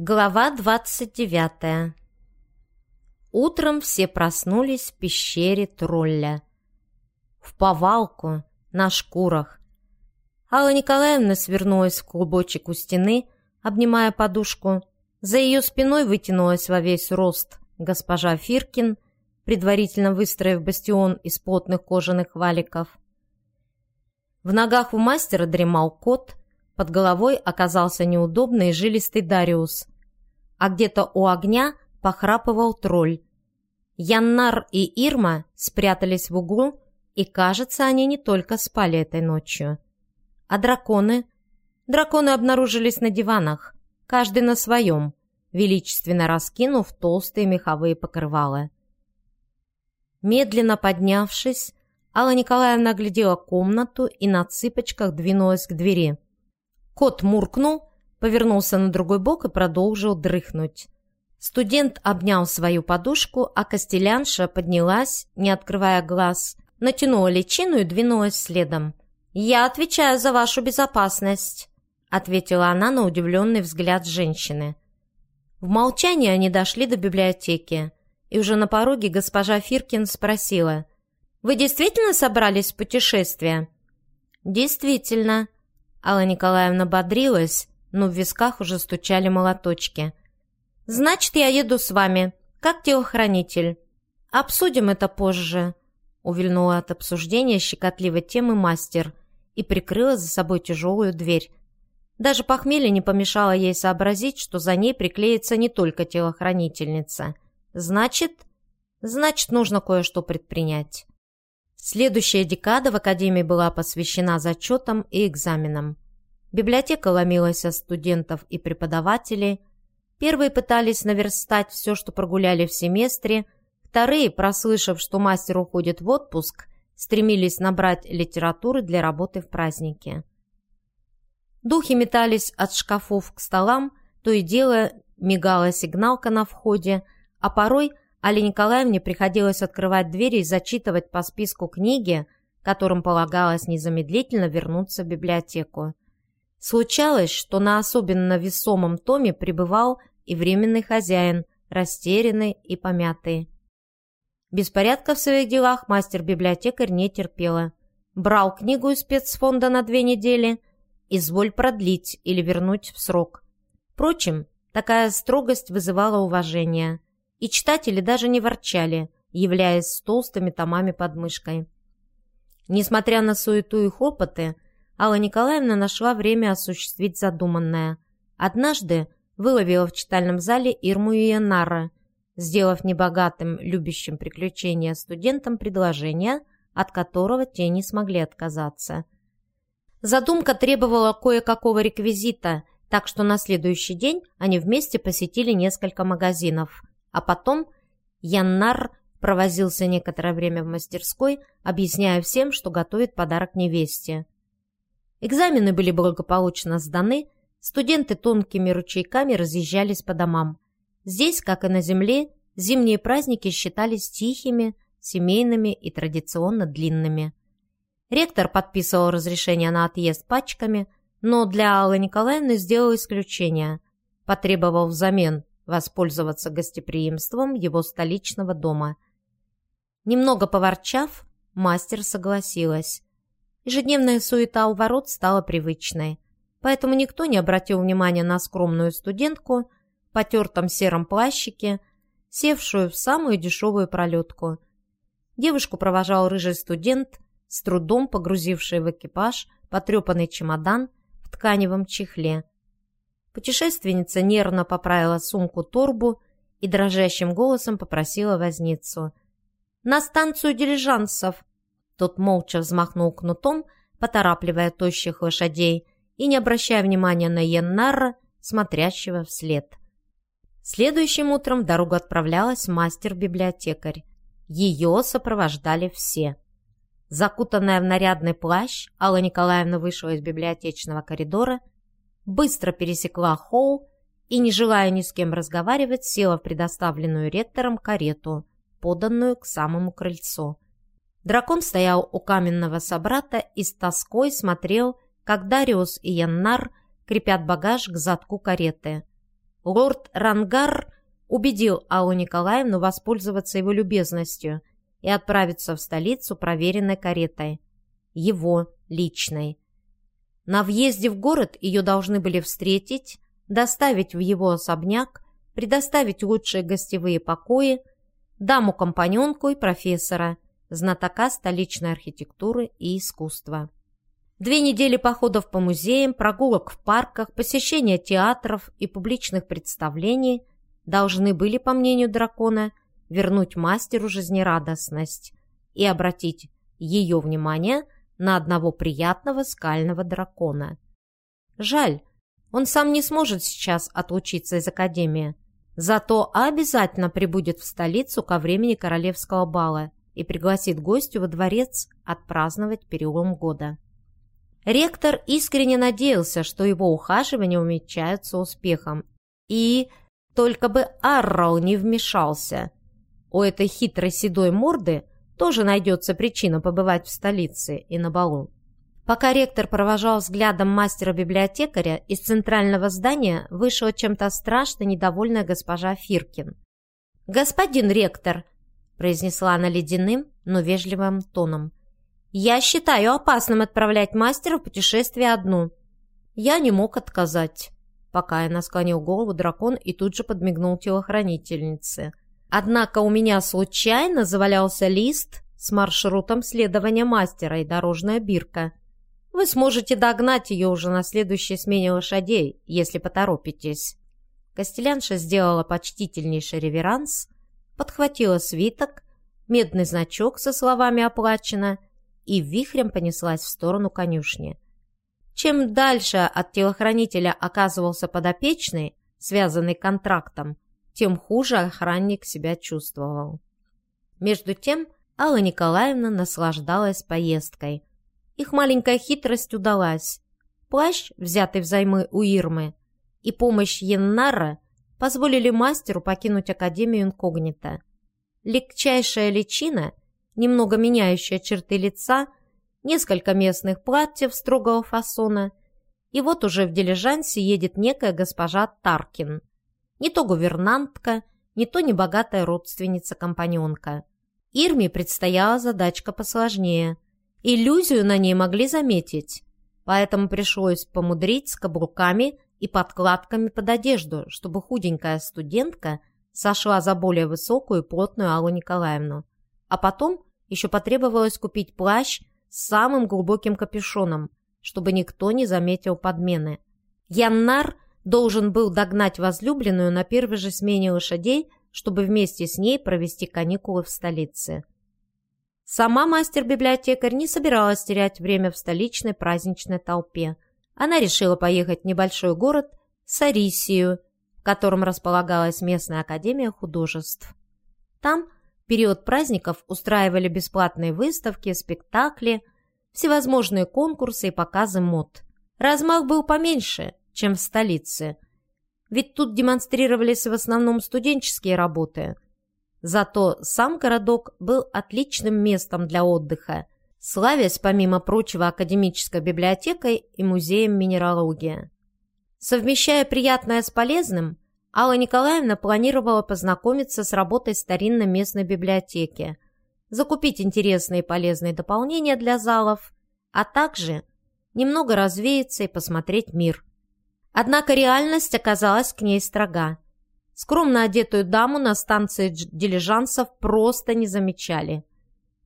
Глава двадцать девятая Утром все проснулись в пещере тролля. В повалку, на шкурах. Алла Николаевна свернулась в клубочек у стены, обнимая подушку. За ее спиной вытянулась во весь рост госпожа Фиркин, предварительно выстроив бастион из плотных кожаных валиков. В ногах у мастера дремал кот, под головой оказался неудобный жилистый Дариус, а где-то у огня похрапывал тролль. Яннар и Ирма спрятались в углу, и, кажется, они не только спали этой ночью. А драконы? Драконы обнаружились на диванах, каждый на своем, величественно раскинув толстые меховые покрывала. Медленно поднявшись, Алла Николаевна оглядела комнату и на цыпочках двинулась к двери. Кот муркнул, повернулся на другой бок и продолжил дрыхнуть. Студент обнял свою подушку, а Костелянша поднялась, не открывая глаз, натянула личину и двинулась следом. «Я отвечаю за вашу безопасность», — ответила она на удивленный взгляд женщины. В молчании они дошли до библиотеки, и уже на пороге госпожа Фиркин спросила, «Вы действительно собрались в путешествие?» «Действительно», Алла Николаевна бодрилась, но в висках уже стучали молоточки. «Значит, я еду с вами, как телохранитель. Обсудим это позже», — увильнула от обсуждения щекотливой темы мастер и прикрыла за собой тяжелую дверь. Даже похмелье не помешало ей сообразить, что за ней приклеится не только телохранительница. «Значит, значит, нужно кое-что предпринять». Следующая декада в Академии была посвящена зачетам и экзаменам. Библиотека ломилась от студентов и преподавателей. Первые пытались наверстать все, что прогуляли в семестре. Вторые, прослышав, что мастер уходит в отпуск, стремились набрать литературы для работы в празднике. Духи метались от шкафов к столам, то и дело мигала сигналка на входе, а порой – Али Николаевне приходилось открывать двери и зачитывать по списку книги, которым полагалось незамедлительно вернуться в библиотеку. Случалось, что на особенно весомом томе пребывал и временный хозяин, растерянный и помятый. Беспорядка в своих делах мастер-библиотекарь не терпела. Брал книгу из спецфонда на две недели, изволь продлить или вернуть в срок. Впрочем, такая строгость вызывала уважение – и читатели даже не ворчали, являясь с толстыми томами под мышкой. Несмотря на суету и хлопоты, Алла Николаевна нашла время осуществить задуманное. Однажды выловила в читальном зале Ирму и Янара, сделав небогатым, любящим приключения студентам предложение, от которого те не смогли отказаться. Задумка требовала кое-какого реквизита, так что на следующий день они вместе посетили несколько магазинов – а потом Яннар провозился некоторое время в мастерской, объясняя всем, что готовит подарок невесте. Экзамены были благополучно сданы, студенты тонкими ручейками разъезжались по домам. Здесь, как и на земле, зимние праздники считались тихими, семейными и традиционно длинными. Ректор подписывал разрешение на отъезд пачками, но для Аллы Николаевны сделал исключение. Потребовал взамен воспользоваться гостеприимством его столичного дома. Немного поворчав, мастер согласилась. Ежедневная суета у ворот стала привычной, поэтому никто не обратил внимания на скромную студентку в потертом сером плащике, севшую в самую дешевую пролетку. Девушку провожал рыжий студент, с трудом погрузивший в экипаж потрепанный чемодан в тканевом чехле – Путешественница нервно поправила сумку-торбу и дрожащим голосом попросила возницу. «На станцию дилижансов!» Тот молча взмахнул кнутом, поторапливая тощих лошадей и не обращая внимания на Йеннарра, смотрящего вслед. Следующим утром в дорогу отправлялась мастер-библиотекарь. Ее сопровождали все. Закутанная в нарядный плащ, Алла Николаевна вышла из библиотечного коридора быстро пересекла холл и, не желая ни с кем разговаривать, села в предоставленную ректором карету, поданную к самому крыльцу. Дракон стоял у каменного собрата и с тоской смотрел, как Дариус и Яннар крепят багаж к задку кареты. лорд Рангар убедил Аллу Николаевну воспользоваться его любезностью и отправиться в столицу проверенной каретой. Его личной. На въезде в город ее должны были встретить, доставить в его особняк, предоставить лучшие гостевые покои, даму-компаньонку и профессора, знатока столичной архитектуры и искусства. Две недели походов по музеям, прогулок в парках, посещения театров и публичных представлений должны были, по мнению дракона, вернуть мастеру жизнерадостность и обратить ее внимание на одного приятного скального дракона. Жаль, он сам не сможет сейчас отлучиться из Академии, зато обязательно прибудет в столицу ко времени королевского бала и пригласит гостю во дворец отпраздновать перелом года. Ректор искренне надеялся, что его ухаживания умечаются успехом. И только бы Аррау не вмешался. У этой хитрой седой морды тоже найдется причина побывать в столице и на балу. Пока ректор провожал взглядом мастера-библиотекаря, из центрального здания вышла чем-то страшно недовольная госпожа Фиркин. «Господин ректор!» – произнесла она ледяным, но вежливым тоном. Я считаю опасным отправлять мастера в путешествие одну. Я не мог отказать. Пока я насклонил голову, дракон и тут же подмигнул телохранительнице. Однако у меня случайно завалялся лист с маршрутом следования мастера и дорожная бирка. Вы сможете догнать ее уже на следующей смене лошадей, если поторопитесь. Костелянша сделала почтительнейший реверанс, подхватила свиток, медный значок со словами «Оплачено» и вихрем понеслась в сторону конюшни. Чем дальше от телохранителя оказывался подопечный, связанный контрактом, тем хуже охранник себя чувствовал. Между тем Алла Николаевна наслаждалась поездкой. Их маленькая хитрость удалась. Плащ, взятый взаймы у Ирмы, и помощь Яннара позволили мастеру покинуть Академию инкогнито. Легчайшая личина — немного меняющая черты лица, несколько местных платьев строгого фасона, и вот уже в дилижансе едет некая госпожа Таркин. Не то гувернантка, не то небогатая родственница-компаньонка. Ирме предстояла задачка посложнее. Иллюзию на ней могли заметить, поэтому пришлось помудрить с каблуками и подкладками под одежду, чтобы худенькая студентка сошла за более высокую и плотную Аллу Николаевну. А потом еще потребовалось купить плащ с самым глубоким капюшоном, чтобы никто не заметил подмены. Яннар должен был догнать возлюбленную на первой же смене лошадей, чтобы вместе с ней провести каникулы в столице. Сама мастер-библиотекарь не собиралась терять время в столичной праздничной толпе. Она решила поехать в небольшой город Сарисию, в котором располагалась местная академия художеств. Там период праздников устраивали бесплатные выставки, спектакли, всевозможные конкурсы и показы мод. Размах был поменьше, чем в столице, ведь тут демонстрировались в основном студенческие работы. Зато сам городок был отличным местом для отдыха, славясь, помимо прочего, академической библиотекой и музеем минералогии. Совмещая приятное с полезным – Алла Николаевна планировала познакомиться с работой старинной местной библиотеки, закупить интересные и полезные дополнения для залов, а также немного развеяться и посмотреть мир. Однако реальность оказалась к ней строга. Скромно одетую даму на станции дилижансов просто не замечали.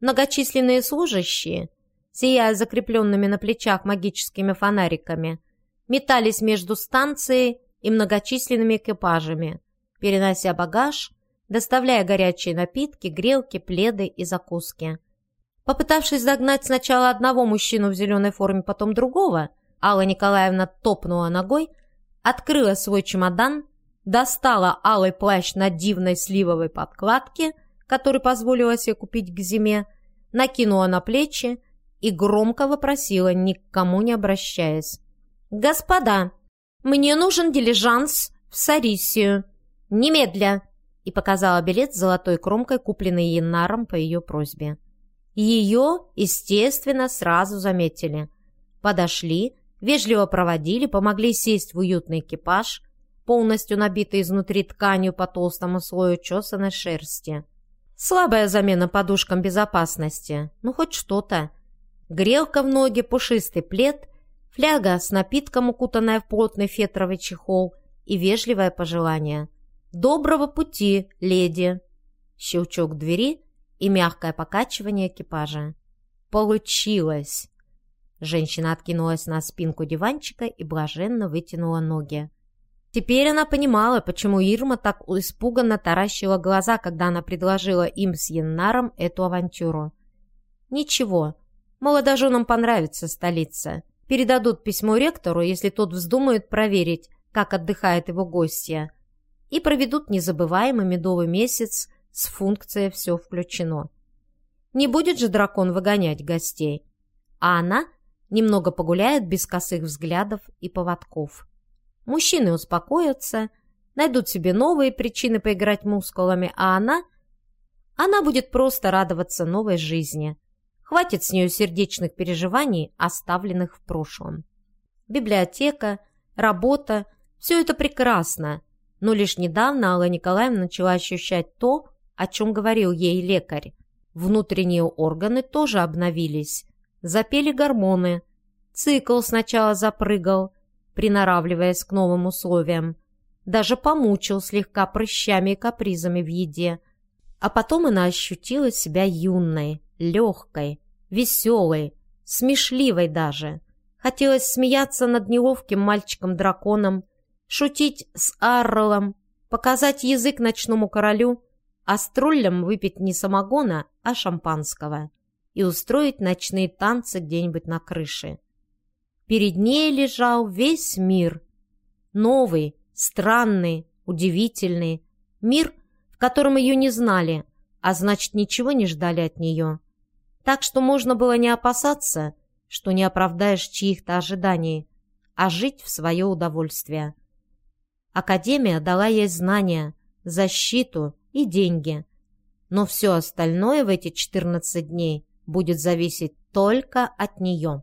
Многочисленные служащие, сияя закрепленными на плечах магическими фонариками, метались между станцией и многочисленными экипажами, перенося багаж, доставляя горячие напитки, грелки, пледы и закуски. Попытавшись догнать сначала одного мужчину в зеленой форме, потом другого, Алла Николаевна топнула ногой, открыла свой чемодан, достала алый плащ на дивной сливовой подкладке, который позволила себе купить к зиме, накинула на плечи и громко вопросила, ни к кому не обращаясь. «Господа, «Мне нужен дилижанс в Сарисию. Немедля!» и показала билет с золотой кромкой, купленный Яннаром по ее просьбе. Ее, естественно, сразу заметили. Подошли, вежливо проводили, помогли сесть в уютный экипаж, полностью набитый изнутри тканью по толстому слою чесаной шерсти. Слабая замена подушкам безопасности, ну хоть что-то. Грелка в ноги, пушистый плед, фляга с напитком, укутанная в плотный фетровый чехол и вежливое пожелание. «Доброго пути, леди!» Щелчок двери и мягкое покачивание экипажа. «Получилось!» Женщина откинулась на спинку диванчика и блаженно вытянула ноги. Теперь она понимала, почему Ирма так испуганно таращила глаза, когда она предложила им с Яннаром эту авантюру. «Ничего, молодоженам понравится столица. Передадут письмо ректору, если тот вздумает проверить, как отдыхает его гостья, и проведут незабываемый медовый месяц с функцией «все включено». Не будет же дракон выгонять гостей, а она немного погуляет без косых взглядов и поводков. Мужчины успокоятся, найдут себе новые причины поиграть мускулами, а она... Она будет просто радоваться новой жизни. Хватит с нее сердечных переживаний, оставленных в прошлом. Библиотека, работа – все это прекрасно, но лишь недавно Алла Николаевна начала ощущать то, о чем говорил ей лекарь. Внутренние органы тоже обновились. Запели гормоны. Цикл сначала запрыгал – приноравливаясь к новым условиям. Даже помучил слегка прыщами и капризами в еде. А потом она ощутила себя юной, легкой, веселой, смешливой даже. Хотелось смеяться над неловким мальчиком-драконом, шутить с Арролом, показать язык ночному королю, а с троллем выпить не самогона, а шампанского и устроить ночные танцы где-нибудь на крыше. Перед ней лежал весь мир. Новый, странный, удивительный. Мир, в котором ее не знали, а значит, ничего не ждали от нее. Так что можно было не опасаться, что не оправдаешь чьих-то ожиданий, а жить в свое удовольствие. Академия дала ей знания, защиту и деньги. Но все остальное в эти 14 дней будет зависеть только от нее.